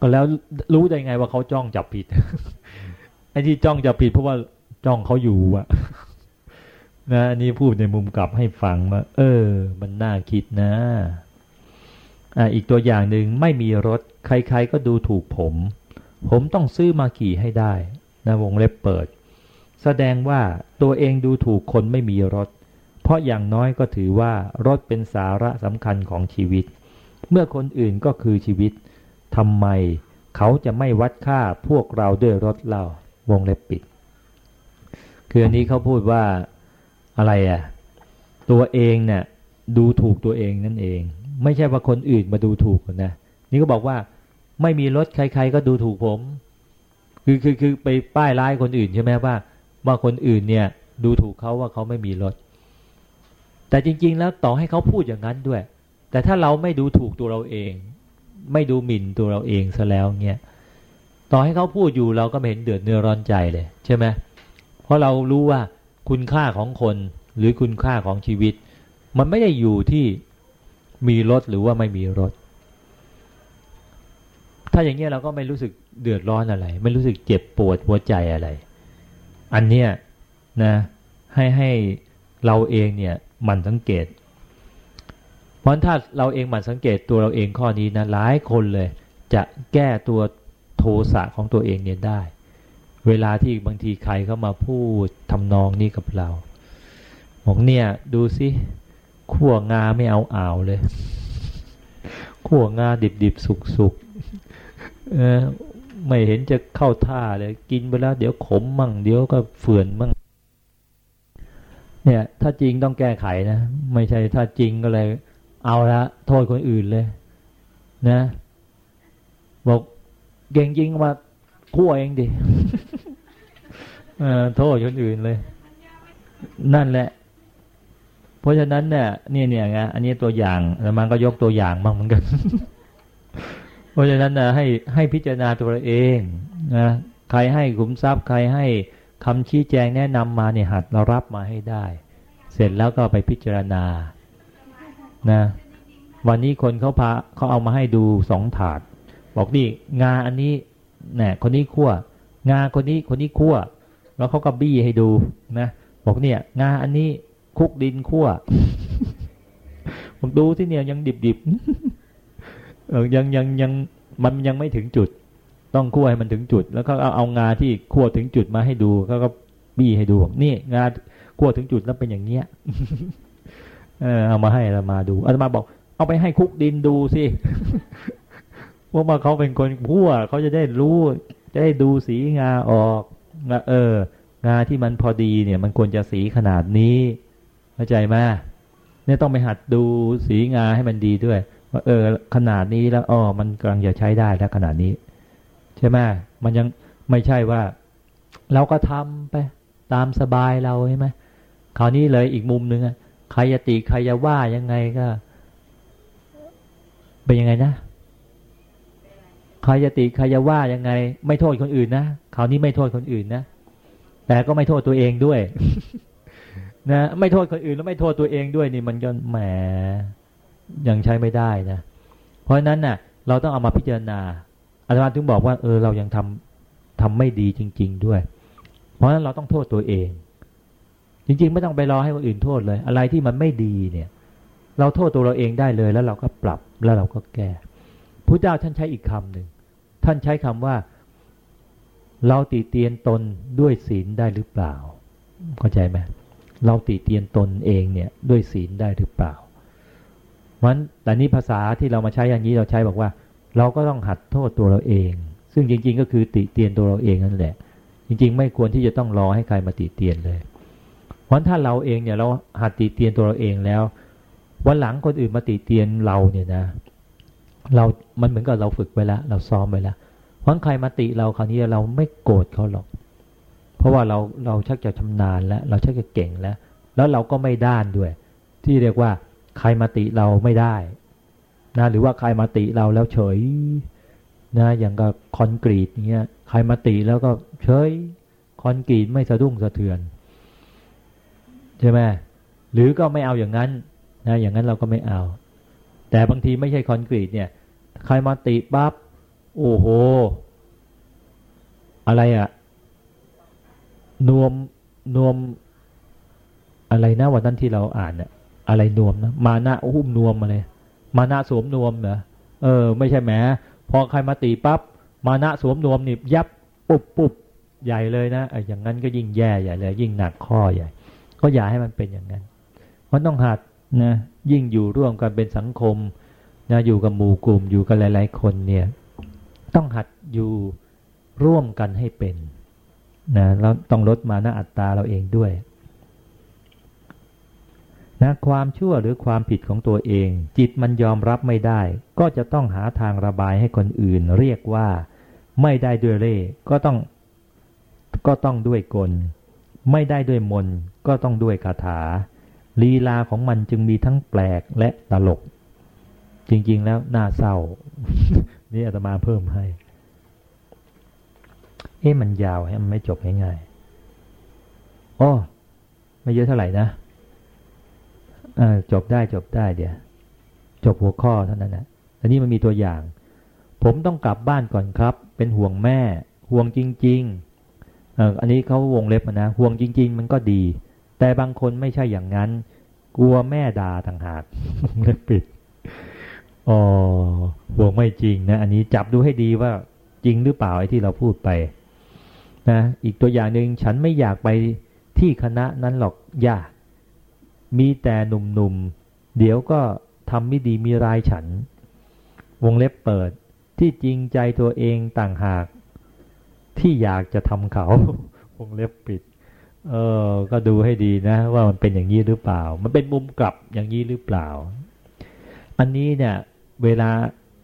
ก็แล้วรู้ได้ไงว่าเขาจ้องจับผิดไอ้ที่จ้องจับผิดเพราะว่าจ้องเขาอยู่อะนะนี่พูดในมุมกลับให้ฟังว่าเออ มันน่าคิดนะอ่าอีกตัวอย่างหนึ่งไม่มีรถ ใครๆก็ดูถูกผม ผมต้องซื้อมาขี่ให้ได้นะวงเล็บเปิด แสดงว่าตัวเองดูถูกคนไม่มีรถ เพราะอย่างน้อยก็ถือว่ารถเป็นสาระสำคัญของชีวิต เมื่อคนอื่นก็คือชีวิต ทำไมเขาจะไม่วัดค่าพวกเราด้วยรถเราวงเล็บปิด คืออันนี้เขาพูดว่าอะไรอะ ตัวเองเนี่ยดูถูกตัวเองนั่นเอง ไม่ใช่ว่าคนอื่นมาดูถูกนะนี่ก็บอกว่าไม่มีรถใคร ๆ ก็ดูถูกผม คือคือคือไปป้ายร้ายคนอื่นใช่ไหมว่า ว่าคนอื่นเนี่ย ดูถูกเขาว่าเขาไม่มีรถ แต่จริง ๆ แล้วต่อให้เขาพูดอย่างนั้นด้วย แต่ถ้าเราไม่ดูถูกตัวเราเอง ไม่ดูหมิ่นตัวเราเองซะแล้วเนี่ยต่อให้เขาพูดอยู่เราก็ไม่เห็นเดือดเนื้อร้อนใจเลยใช่ไหมเพราะเรารู้ว่าคุณค่าของคนหรือคุณค่าของชีวิต มันไม่ได้อยู่ที่มีรถหรือว่าไม่มีรถ ถ้าอย่างเงี้ยเราก็ไม่รู้สึกเดือดร้อนอะไร ไม่รู้สึกเจ็บปวดหัวใจอะไร อันเนี้ยนะให้ให้เราเองเนี่ยมันสังเกต ราะถ้าเราเองหมั่นสังเกตตัวเราเองข้อนี้นะหลายคนเลย จะแก้ตัวโทสะของตัวเองเนี่ยได้ เวลาที่บางทีใครเข้ามาพูดทำนองนี้กับเราบอกเนี่ยดูสิขั่วงาไม่เอาอ่าวเลยขั่วงาดิบดิบสุกสุกเออไม่เห็นจะเข้าท่าเลย กินไปแล้วเดี๋ยวขมมั่งเดี๋ยวก็เฟื่อนมั่งเนี่ย ถ้าจริงต้องแก้ไขนะ ไม่ใช่ถ้าจริงก็เลย เอาละโทษคนอื่นเลย นะ บอกเก่งจริงมาคั่วเองดิโทษคนอื่นเลย นั่นแหละ เพราะฉะนั้นเนี่ยนี่เนี่ยไงอันนี้ตัวอย่างแล้วมันก็ยกตัวอย่างบ้างเหมือนกัน เพราะฉะนั้นนะให้ให้พิจารณาตัวเองนะใครให้ขุมทรัพย์ ใครให้คำชี้แจงแนะนำมาเนี่ยหัดเรารับมาให้ได้ เสร็จแล้วก็ไปพิจารณา นะวันนี้คนเขาพาเขาเอามาให้ดูสองถาด บอกนี่งาอันนี้เนี่ยคนนี้ขั้วงาคนนี้คนนี้ขั้วแล้วเขาก็บี้ให้ดูนะบอกเนี่ย งาอันนี้คุกดินขั้วผมดูที่เนี่ยยังดิบดิบยังยังยังมันยังไม่ถึงจุด ต้องคั่วให้มันถึงจุด แล้วก็เอาเอางาที่คั่วถึงจุดมาให้ดูเขาก็บี้ให้ดูนี่งาคั่วถึงจุดแล้วเป็นอย่างเงี้ย เออเอามาให้เรามาดูอาตมาบอก เอาไปให้คุกดินดูสิพวกมาเขาเป็นคนพั่วเขาจะได้รู้ จะได้ดูสีงาออกนะเออ งาที่มันพอดีเนี่ย มันควรจะสีขนาดนี้เข้าใจไหมเนี่ยต้องไปหัดดูสีงาให้มันดีด้วยว่าเออ ขนาดนี้แล้วอ๋อมันกำลังจะใช้ได้แล้วขนาดนี้ ใช่ไหมมันยังไม่ใช่ว่า เราก็ทำไป ตามสบายเราใช่ไหมคราวนี้เลยอีกมุมหนึ่งอะ ใครจะติใครจะว่ายังไงก็ เป็นยังไงนะใครจะติใครจะว่ายังไง ไม่โทษคนอื่นนะคราวนี้ไม่โทษคนอื่นนะแต่ก็ไม่โทษตัวเองด้วย นะไม่โทษคนอื่นแล้วไม่โทษตัวเองด้วยนี่มันก็แหมยังใช้ไม่ได้นะเพราะนั้นน่ะ เราต้องเอามาพิจารณาอาจารย์ถึงบอกว่าเออเรายังทำทำไม่ดีจริง ๆ ด้วย เพราะฉะนั้นเราต้องโทษตัวเอง จริงๆ ไม่ต้องไปรอให้คนอื่นโทษเลย อะไรที่มันไม่ดีเนี่ย เราโทษตัวเราเองได้เลยแล้วเราก็ปรับแล้วเราก็แก้พระเจ้าท่านใช้อีกคำหนึ่งท่านใช้คำว่า เราติเตียนตนด้วยศีลได้หรือเปล่าเข้าใจไหมเราติเตียนตนเองเนี่ยด้วยศีลได้หรือเปล่ามันแต่นี้ภาษาที่เรามาใช้อย่างนี้เราใช้บอกว่า เราก็ต้องหัดโทษตัวเราเอง ซึ่งจริง ๆ ก็คือติเตียนตัวเราเองนั่นแหละ จริง ๆ ไม่ควรที่จะต้องรอให้ใครมาติเตียนเลย เพราะถ้าเราเองเนี่ยเราหัดติเตียนตัวเราเองแล้ว วันหลังคนอื่นมาติเตียนเราเนี่ยนะ เรา มันเหมือนกับเราฝึกไปแล้วเราซ้อมไปแล้วเพราะใครมาติเราคราวนี้เราไม่โกรธเขาหรอก เพราะว่าเราเราชักจะชำนาญแล้ว เราชักจะเก่งแล้ว แล้วเราก็ไม่ด้านด้วย ที่เรียกว่าใครมาติเราไม่ได้นะหรือว่าใครมาติเราแล้วเฉยนะอย่างกับคอนกรีตเงี้ยใครมาติแล้วก็เฉยคอนกรีตไม่สะดุ้งสะเทือน ใช่ไหมหรือก็ไม่เอาอย่างนั้นนะอย่างนั้นเราก็ไม่เอา แต่บางทีไม่ใช่คอนกรีตเนี่ยใครมาติปั๊บโอ้โห อะไรอะนวมนวม อะไรนะวันนั้นที่เราอ่านเนี่ยอะไรนวมนะมานะอุ้มนวมมาเลยมานะสวมนวมเหรอเออ ไม่ใช่แหมพอใครมาตีปับ๊บมานะสวมนวมนี่ยับปุบปุบใหญ่เลยนะไอ้อย่างนั้นก็ยิ่งแย่ใหญ่เลย ยิ่งหนักข้อใหญ่ ก็อย่าให้มันเป็นอย่างนั้น มันต้องหัดนะยิ่งอยู่ร่วมกันเป็นสังคมนะอยู่กับหมู่กลุ่มอยู่กันหลาย ๆ คนเนี่ยต้องหัดอยู่ร่วมกันให้เป็นนะแล้วต้องลดมานะอัตตาเราเองด้วยนะความชั่วหรือความผิดของตัวเอง จิตมันยอมรับไม่ได้ ก็จะต้องหาทางระบายให้คนอื่น เรียกว่าไม่ได้ด้วยเล่ก็ต้องก็ต้องด้วยกล ไม่ได้ด้วยมนก็ต้องด้วยคาถา ลีลาของมันจึงมีทั้งแปลกและตลก จริง ๆ แล้วน่าเศร้า นี่อาตมาเพิ่มให้ เอ๊ะมันยาวให้มันไม่จบง่ายๆอ้ไม่เยอะเท่าไหร่นะจบได้จบได้เดี๋ยวจบหัวข้อเท่านั้นนะอันนี้มันมีตัวอย่าง ผมต้องกลับบ้านก่อนครับ เป็นห่วงแม่ ห่วงจริง ๆ อันนี้เขาวงเล็บนะห่วงจริง ๆ มันก็ดี แต่บางคนไม่ใช่อย่างนั้น กลัวแม่ด่าต่างหากเล็บปิดอ๋อห่วงไม่จริงนะ อันนี้จับดูให้ดีว่าจริงหรือเปล่าไอ้ที่เราพูดไปนะอีกตัวอย่างหนึ่งฉันไม่อยากไปที่คณะนั้นหรอกยากมีแต่หนุ่มๆ เดี๋ยวก็ทำไม่ดีมีรายฉัน วงเล็บเปิดที่จริงใจตัวเองต่างหาก ที่อยากจะทำเขาวงเล็บปิด เออ ก็ดูให้ดีนะ ว่ามันเป็นอย่างนี้หรือเปล่า มันเป็นมุมกลับอย่างนี้หรือเปล่า อันนี้เนี่ย เวลา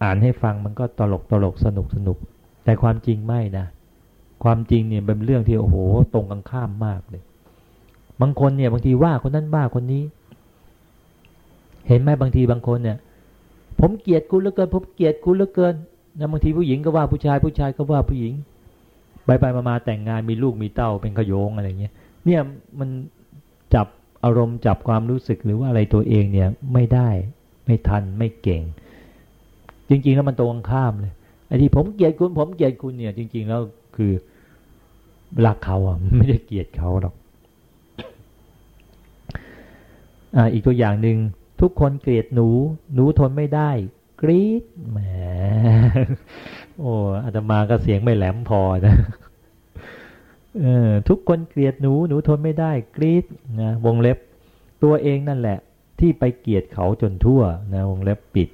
อ่านให้ฟังมันก็ตลกตลกสนุกสนุก แต่ความจริงไม่นะ ความจริงเนี่ยเป็นเรื่องที่โอ้โหตรงกันข้ามมากเลย บางคนเนี่ย บางทีว่าคนนั้นว่าคนนี้ เห็นไหมบางทีบางคนเนี่ย ผมเกลียดคุณเหลือเกิน ผมเกลียดคุณเหลือเกินนะบางทีผู้หญิงก็ว่าผู้ชายผู้ชายก็ว่าผู้หญิง ไปไปมามาแต่งงานมีลูกมีเต้าเป็นขโยงอะไรเงี้ยเนี่ยมันจับอารมณ์จับความรู้สึกหรือว่าอะไรตัวเองเนี่ยไม่ได้ไม่ทันไม่เก่ง จริง ๆ แล้วมันตรงข้ามเลยไอ้ที่ผมเกลียดคุณผมเกลียดคุณเนี่ย จริง ๆ แล้วคือรักเขาอะไม่ได้เกลียดเขาหรอกอ่าอีกตัวอย่างหนึ่งทุกคนเกลียดหนู หนูทนไม่ได้ กรี๊ดแหมโอ้อาตมาก็เสียงไม่แหลมพอนะเออทุกคนเกลียดหนูหนูทนไม่ได้กรี๊ดนะวงเล็บตัวเองนั่นแหละ ที่ไปเกลียดเขาจนทั่วนะวงเล็บปิด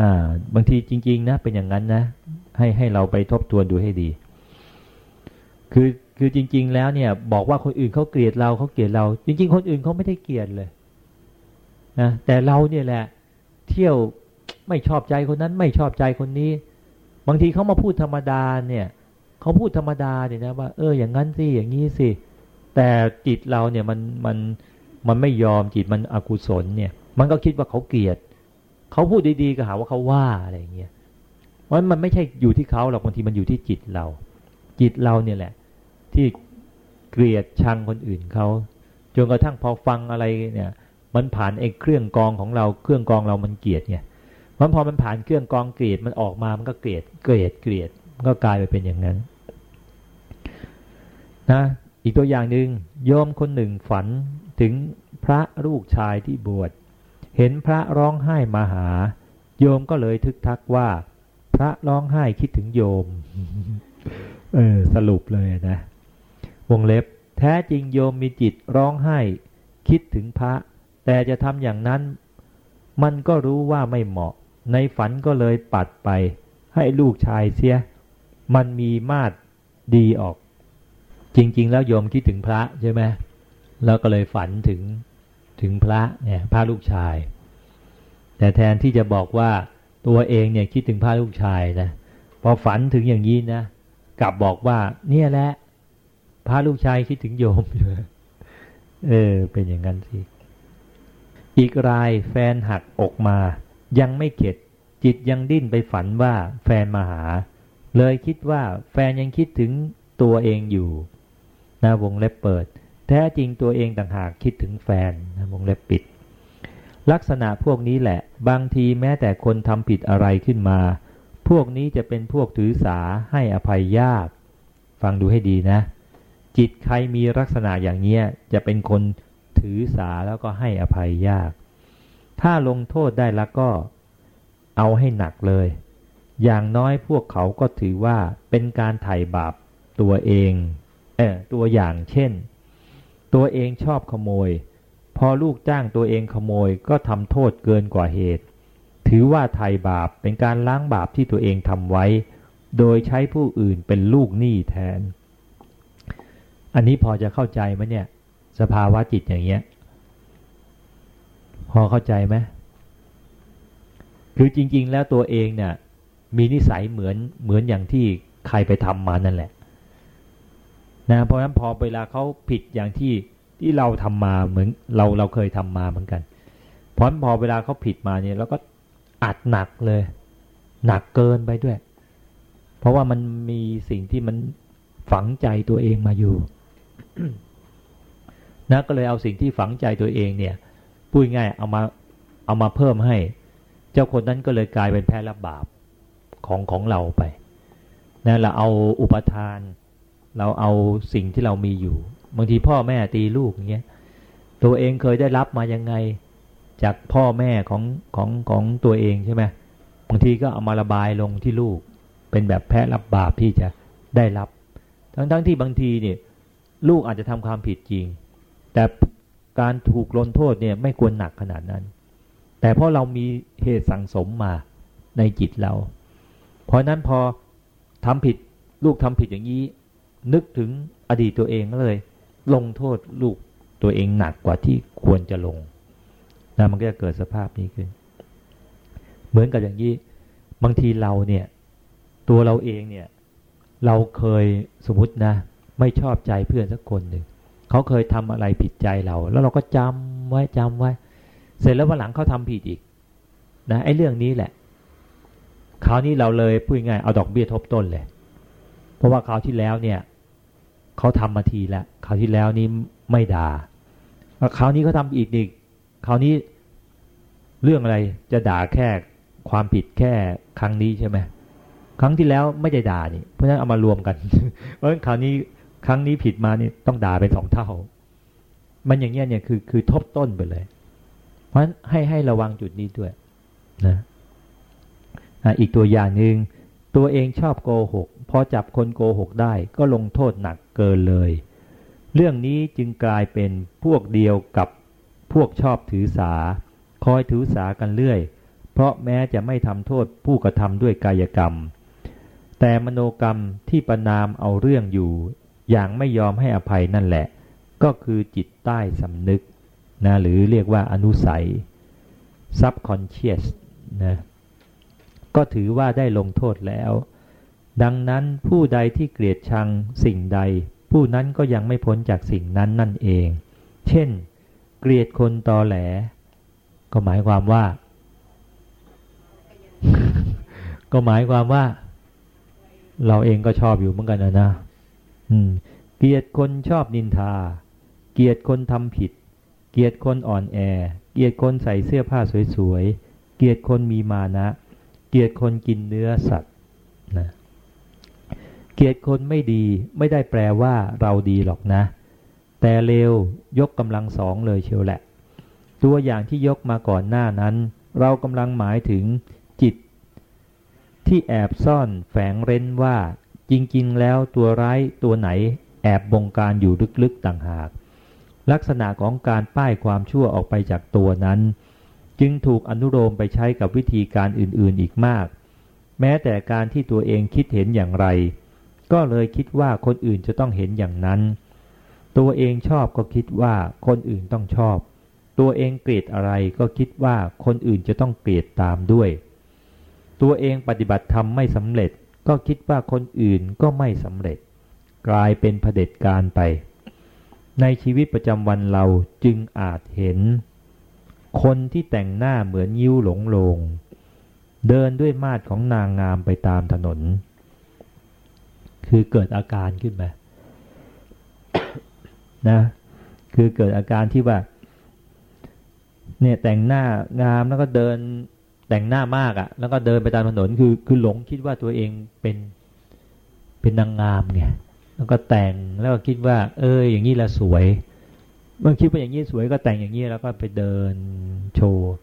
อ่าบางทีจริง ๆ นะ เป็นอย่างนั้นนะ ให้ให้เราไปทบทวนดูให้ดี คือคือจริง ๆ แล้วเนี่ย บอกว่าคนอื่นเขาเกลียดเราเขาเกลียดเรา จริง ๆ คนอื่นเขาไม่ได้เกลียดเลยนะแต่เราเนี่ยแหละ เที่ยวไม่ชอบใจคนนั้น ไม่ชอบใจคนนี้ บางทีเขามาพูดธรรมดาเนี่ยเขาพูดธรรมดาเนี่ยนะว่าเอออย่างนั้นสิอย่างนี้สิแต่จิตเราเนี่ยมันมันมันไม่ยอมจิตมันอกุศลเนี่ย มันก็คิดว่าเขาเกลียดเขาพูดดีๆก็หาว่าเขาว่าอะไรเงี้ยเพราะมันไม่ใช่อยู่ที่เขาหรอกบางทีมันอยู่ที่จิตเรา จิตเราเนี่ยแหละ ที่เกลียดชังคนอื่นเขาจนกระทั่งพอฟังอะไรเนี่ย มันผ่านไอ้เครื่องกองของเราเครื่องกองเรามันเกลียดไงมันพอมันผ่านเครื่องกองเกลียดมันออกมามันก็เกลียดเกลียดเกลียดก็กลายไปเป็นอย่างนั้นนะอีกตัวอย่างหนึ่งโยมคนหนึ่งฝันถึงพระลูกชายที่บวชเห็นพระร้องไห้มาหา โยมก็เลยทึกทักว่า พระร้องไห้คิดถึงโยม เออสรุปเลยนะ วงเล็บ แท้จริงโยมมีจิตร้องไห้ คิดถึงพระ แต่จะทำอย่างนั้น มันก็รู้ว่าไม่เหมาะ ในฝันก็เลยปัดไป ให้ลูกชายเสีย มันมีมาดดีออก จริง ๆ แล้วโยมคิดถึงพระใช่ไหมแล้วก็เลยฝันถึงถึงพระเนี่ยพระลูกชาย แต่แทนที่จะบอกว่าตัวเองเนี่ยคิดถึงพระลูกชายนะพอฝันถึงอย่างนี้นะกลับบอกว่า เนี่ยแหละพระลูกชายคิดถึงโยมเออเป็นอย่างนั้นสิ อีกรายแฟนหักอกมา ยังไม่เข็ด จิตยังดิ้นไปฝันว่าแฟนมาหา เลยคิดว่าแฟนยังคิดถึงตัวเองอยู่นะวงเล็บเปิด แท้จริงตัวเองต่างหากคิดถึงแฟนนะวงเล็บปิด ลักษณะพวกนี้แหละ บางทีแม้แต่คนทำผิดอะไรขึ้นมา พวกนี้จะเป็นพวกถือสาให้อภัยยาก ฟังดูให้ดีนะ จิตใครมีลักษณะอย่างเนี้ยจะเป็นคน ถือสาแล้วก็ให้อภัยยาก ถ้าลงโทษได้แล้วก็เอาให้หนักเลย อย่างน้อยพวกเขาก็ถือว่าเป็นการไถ่บาปตัวเองเออตัวอย่างเช่น ตัวเองชอบขโมย พอลูกจ้างตัวเองขโมยก็ทำโทษเกินกว่าเหตุ ถือว่าไถ่บาปเป็นการล้างบาปที่ตัวเองทำไว้ โดยใช้ผู้อื่นเป็นลูกหนี้แทน อันนี้พอจะเข้าใจไหมเนี่ย สภาวะจิตอย่างเงี้ย พอเข้าใจไหมคือจริง ๆ แล้วตัวเองเนี่ย มีนิสัยเหมือนเหมือนอย่างที่ใครไปทำมานั่นแหละนะเพราะฉะนั้นพอเวลาเขาผิดอย่างที่ที่เราทำมาเหมือนเราเราเคยทำมาเหมือนกันเพราะพอเวลาเขาผิดมาเนี่ยเราก็อัดหนักเลย หนักเกินไปด้วย เพราะว่ามันมีสิ่งที่มันฝังใจตัวเองมาอยู่ นะก็เลยเอาสิ่งที่ฝังใจตัวเองเนี่ยพูดง่ายเอามาเอามาเพิ่มให้ เจ้าคนนั้นก็เลยกลายเป็นแพ้รับบาปของของเราไปนะเราเอาอุปทาน เราเอาสิ่งที่เรามีอยู่บางทีพ่อแม่ตีลูกเงี้ยตัวเองเคยได้รับมายังไงจากพ่อแม่ของของของตัวเองใช่ไหมบางทีก็เอามาระบายลงที่ลูก เป็นแบบแพ้รับบาปที่จะได้รับ ทั้งทั้งที่บางทีเนี่ยลูกอาจจะทำความผิดจริง แต่การถูกลงโทษเนี่ยไม่ควรหนักขนาดนั้น แต่เพราะเรามีเหตุสั่งสมมาในจิตเรา เพราะนั้นพอทำผิดลูกทำผิดอย่างนี้ นึกถึงอดีตตัวเองเลย ลงโทษลูกตัวเองหนักกว่าที่ควรจะลงนะมันก็จะเกิดสภาพนี้ขึ้น เหมือนกับอย่างนี้ บางทีเราเนี่ย ตัวเราเองเนี่ย เราเคยสมมตินะ ไม่ชอบใจเพื่อนสักคนหนึ่ง เขาเคยทำอะไรผิดใจเรา แล้วเราก็จำไว้จำไว้ เสร็จแล้ววันหลังเขาทำผิดอีก นะไอ้เรื่องนี้แหละคราวนี้เราเลยพูดง่ายเอาดอกเบี้ยทบต้นเลย เพราะว่าคราวที่แล้วเนี่ยเขาทำมาทีแล้วคราวที่แล้วนี้ไม่ด่าคราวนี้เขาทาอีกอีกคราวนี้เรื่องอะไรจะด่าแค่ความผิดแค่ครั้งนี้ใช่ไหมครั้งที่แล้วไม่ได้ด่านี่เพราะฉะนั้นเอามารวมกัน เพราะฉะนั้นคราวนี้ ครั้งนี้ผิดมานี่ต้องด่าเป็นสองเท่า มันอย่างเงี้ยเนี่ยคือคือทบต้นไปเลย เพราะฉะนั้นให้ให้ระวังจุดนี้ด้วยนะอีกตัวอย่างหนึ่งตัวเองชอบโกหกพอจับคนโกหกได้ก็ลงโทษหนักเกินเลย เรื่องนี้จึงกลายเป็นพวกเดียวกับพวกชอบถือสา คอยถือสากันเรื่อย เพราะแม้จะไม่ทำโทษผู้กระทำด้วยกายกรรม แต่มโนกรรมที่ประนามเอาเรื่องอยู่ อย่างไม่ยอมให้อภัยนั่นแหละ ก็คือจิตใต้สำนึกนะหรือเรียกว่าอนุสัย subconscious นะก็ถือว่าได้ลงโทษแล้ว ดังนั้นผู้ใดที่เกลียดชังสิ่งใด ผู้นั้นก็ยังไม่พ้นจากสิ่งนั้นนั่นเอง เช่น เกลียดคนตอแหล ก็หมายความว่า ก็หมายความว่า เราเองก็ชอบอยู่เหมือนกันนะนะ เกลียดคนชอบนินทา เกลียดคนทำผิด เกลียดคนอ่อนแอ เกลียดคนใส่เสื้อผ้าสวยๆ เกลียดคนมีมานะ เกลียดคนกินเนื้อสัตว์นะเกลียดคนไม่ดีไม่ได้แปลว่าเราดีหรอกนะ แต่เลวยกกำลังสองเลยเชียวแหละ ตัวอย่างที่ยกมาก่อนหน้านั้น เรากำลังหมายถึงจิต ที่แอบซ่อนแฝงเร้นว่า จริงๆ แล้วตัวร้ายตัวไหนแอบบงการอยู่ลึกๆต่างหาก ลักษณะของการป้ายความชั่วออกไปจากตัวนั้น จึงถูกอนุโลมไปใช้กับวิธีการอื่นๆอีกมาก แม้แต่การที่ตัวเองคิดเห็นอย่างไร ก็เลยคิดว่าคนอื่นจะต้องเห็นอย่างนั้น ตัวเองชอบก็คิดว่าคนอื่นต้องชอบ ตัวเองเกลียดอะไรก็คิดว่าคนอื่นจะต้องเกลียดตามด้วย ตัวเองปฏิบัติธรรมไม่สำเร็จ ก็คิดว่าคนอื่นก็ไม่สำเร็จ กลายเป็นเผด็จการไป ในชีวิตประจำวันเราจึงอาจเห็น คนที่แต่งหน้าเหมือนยิ้วหลงโลง เดินด้วยมาดของนางงามไปตามถนน คือเกิดอาการขึ้นมานะคือเกิดอาการที่ว่าเนี่ยแต่งหน้างามแล้วก็เดิน แต่งหน้ามากอะ่ะ แล้วก็เดินไปตามถนนคือคือหลงคิดว่าตัวเองเป็นเป็นนางงามไงแล้วก็แต่งแล้วก็คิดว่า เอออย่างนี้ละสวย เมื่อคิดว่าอย่างนี้สวยก็แต่งอย่างนี้แล้วก็ไปเดินโชว์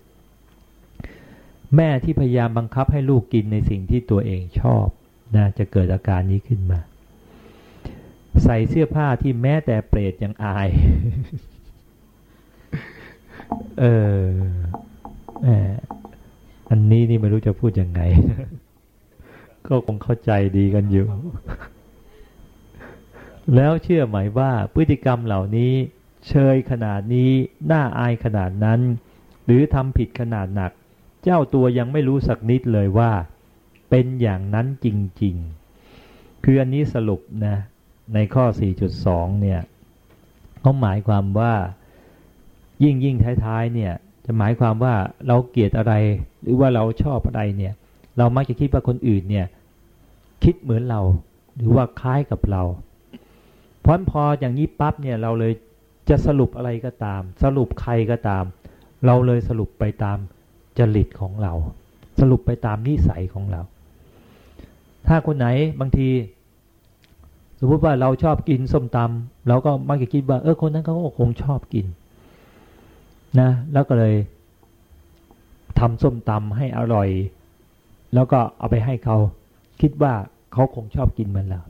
แม่ที่พยายามบังคับให้ลูกกินในสิ่งที่ตัวเองชอบนะจะเกิดอาการนี้ขึ้นมา ใส่เสื้อผ้าที่แม้แต่เปรตยังอาย เออแอันนี้นี่ไม่รู้จะพูดยังไง ก็คงเข้าใจดีกันอยู่ แล้วเชื่อไหมว่าพฤติกรรมเหล่านี้ เชยขนาดนี้ น่าอายขนาดนั้น หรือทำผิดขนาดหนัก เจ้าตัวยังไม่รู้สักนิดเลยว่า เป็นอย่างนั้นจริง ๆ คืออันนี้สรุปนะ ในข้อ 4.2 เนี่ยเขาหมายความว่ายิ่งยิ่งท้ายๆเนี่ย จะหมายความว่าเราเกลียดอะไร หรือว่าเราชอบอะไรเนี่ย เรามักจะคิดว่าคนอื่นเนี่ย คิดเหมือนเรา หรือว่าคล้ายกับเราเพราะพออย่างนี้ปั๊บเนี่ยเราเลยจะสรุปอะไรก็ตาม สรุปใครก็ตาม เราเลยสรุปไปตามจริตของเรา สรุปไปตามนิสัยของเรา ถ้าคนไหนบางที สมมติว่าเราชอบกินส้มตำเราก็มักจะคิดว่าเออคนนั้นเขาก็คงชอบกิน นะ แล้วก็เลยทำส้มตำให้อร่อย แล้วก็เอาไปให้เขา คิดว่าเขาคงชอบกินมันแล้ว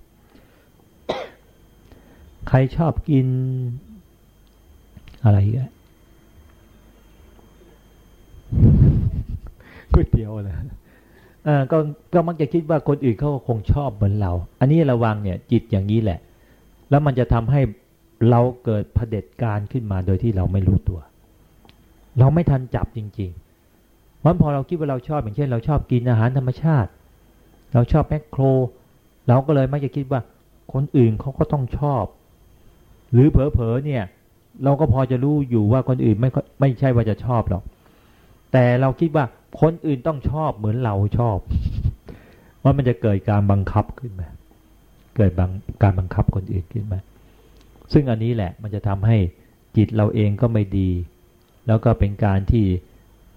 ใครชอบกิน อะไรอีกก๋วยเตี๋ยวเลยอ่าก็ก็มักจะคิดว่าคนอื่นเขาคงชอบเหมือนเรา อันนี้ระวังเนี่ย จิตอย่างนี้แหละ แล้วมันจะทำให้เราเกิดเผด็จการขึ้นมาโดยที่เราไม่รู้ตัว เราไม่ทันจับจริงๆวันพอเราคิดว่าเราชอบอย่างเช่น เราชอบกินอาหารธรรมชาติ เราชอบแมคโคร เราก็เลยมักจะคิดว่าคนอื่นเขาก็ต้องชอบ หรือเผลอๆเนี่ย เราก็พอจะรู้อยู่ว่าคนอื่นไม่ไม่ใช่ว่าจะชอบหรอก แต่เราคิดว่าคนอื่นต้องชอบเหมือนเราชอบ ว่ามันจะเกิดการบังคับขึ้นมา เกิดบางการบังคับคนอื่นขึ้นมา ซึ่งอันนี้แหละมันจะทำให้จิตเราเองก็ไม่ดี แล้วก็เป็นการที่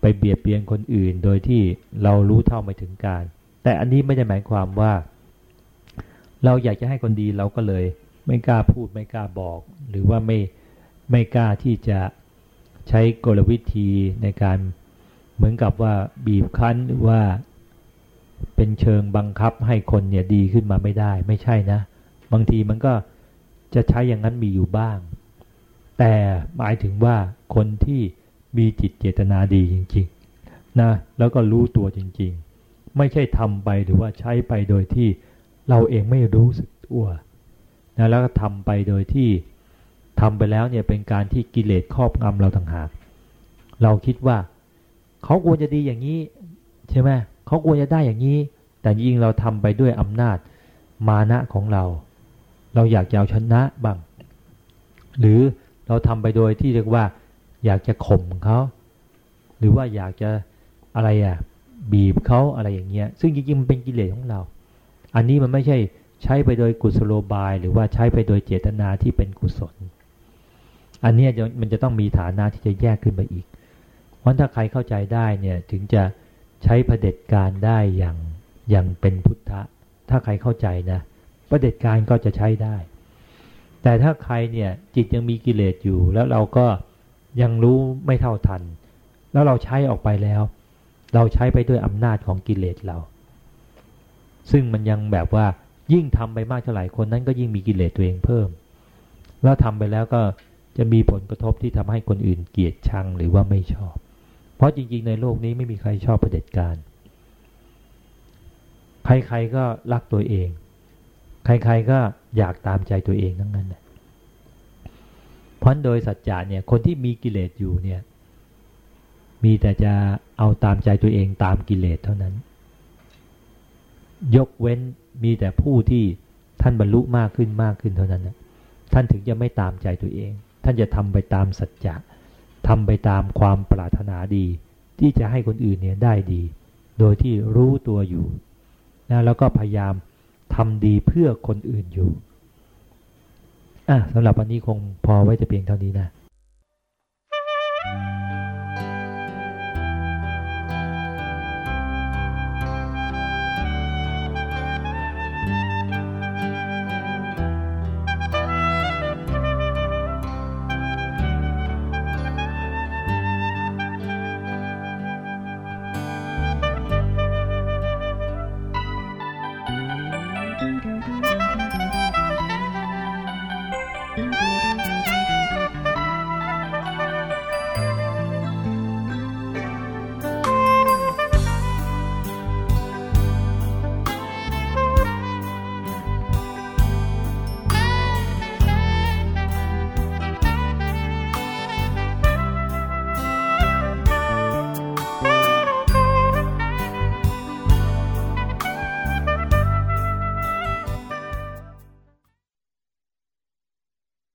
ไปเบียดเบียนคนอื่น โดยที่เรารู้เท่าไม่ถึงการ แต่อันนี้ไม่ได้หมายความว่า เราอยากจะให้คนดีเราก็เลย ไม่กล้าพูดไม่กล้าบอก หรือว่าไม่ไม่กล้าที่จะใช้กลวิธีในการเหมือนกับว่าบีบคั้นหรือว่าเป็นเชิงบังคับให้คนเนี่ยดีขึ้นมาไม่ได้ ไม่ใช่นะ บางทีมันก็จะใช้อย่างนั้นมีอยู่บ้าง แต่หมายถึงว่าคนที่ มีจิตเจตนาดีจริงๆนะแล้วก็รู้ตัวจริง ๆ ไม่ใช่ทำไปหรือว่าใช้ไปโดยที่เราเองไม่รู้สึกตัวนะแล้วก็ทำไปโดยที่ทำไปแล้วเนี่ยเป็นการที่กิเลสครอบงำเราต่างหาก เราคิดว่า เขาควรจะดีอย่างนี้ใช่ไหมเขาควรจะได้อย่างนี้ แต่ยิ่งเราทำไปด้วยอำนาจมานะของเรา เราอยากจะเอาชนะบ้าง หรือเราทำไปโดยที่เรียกว่า อยากจะข่มเขาหรือว่าอยากจะอะไรอะบีบเขาอะไรอย่างเงี้ย ซึ่งจริงๆมันเป็นกิเลสของเรา อันนี้มันไม่ใช่ใช้ไปโดยกุศโลบาย หรือว่าใช้ไปโดยเจตนาที่เป็นกุศล อันนี้มันจะต้องมีฐานะที่จะแยกขึ้นไปอีก เพราะถ้าใครเข้าใจได้เนี่ยถึงจะใช้ประเด็จการได้อย่างอย่างเป็นพุทธะ ถ้าใครเข้าใจนะประเด็จการก็จะใช้ได้ แต่ถ้าใครเนี่ยจิตยังมีกิเลสอยู่แล้วเราก็ ยังรู้ไม่เท่าทัน แล้วเราใช้ออกไปแล้ว เราใช้ไปด้วยอำนาจของกิเลสเรา ซึ่งมันยังแบบว่ายิ่งทำไปมากเท่าไหร่คนนั้นก็ยิ่งมีกิเลสตัวเองเพิ่ม แล้วทำไปแล้วก็จะมีผลกระทบที่ทำให้คนอื่นเกลียดชังหรือว่าไม่ชอบ เพราะจริงๆ ในโลกนี้ไม่มีใครชอบประเด็จการ ใครๆก็รักตัวเอง ใครๆก็อยากตามใจตัวเองทั้งนั้นแหละ เพราะโดยสัจจะเนี่ยคนที่มีกิเลสอยู่เนี่ยมีแต่จะเอาตามใจตัวเองตามกิเลสเท่านั้น ยกเว้นมีแต่ผู้ที่ท่านบรรลุมากขึ้นมากขึ้นเท่านั้นนะท่านถึงจะไม่ตามใจตัวเอง ท่านจะทำไปตามสัจจะทำไปตามความปรารถนาดี ที่จะให้คนอื่นเนี่ยได้ดี โดยที่รู้ตัวอยู่นะแล้วก็พยายามทำดีเพื่อคนอื่นอยู่ อะสำหรับวันนี้คงพอไว้จะเพียงเท่านี้นะ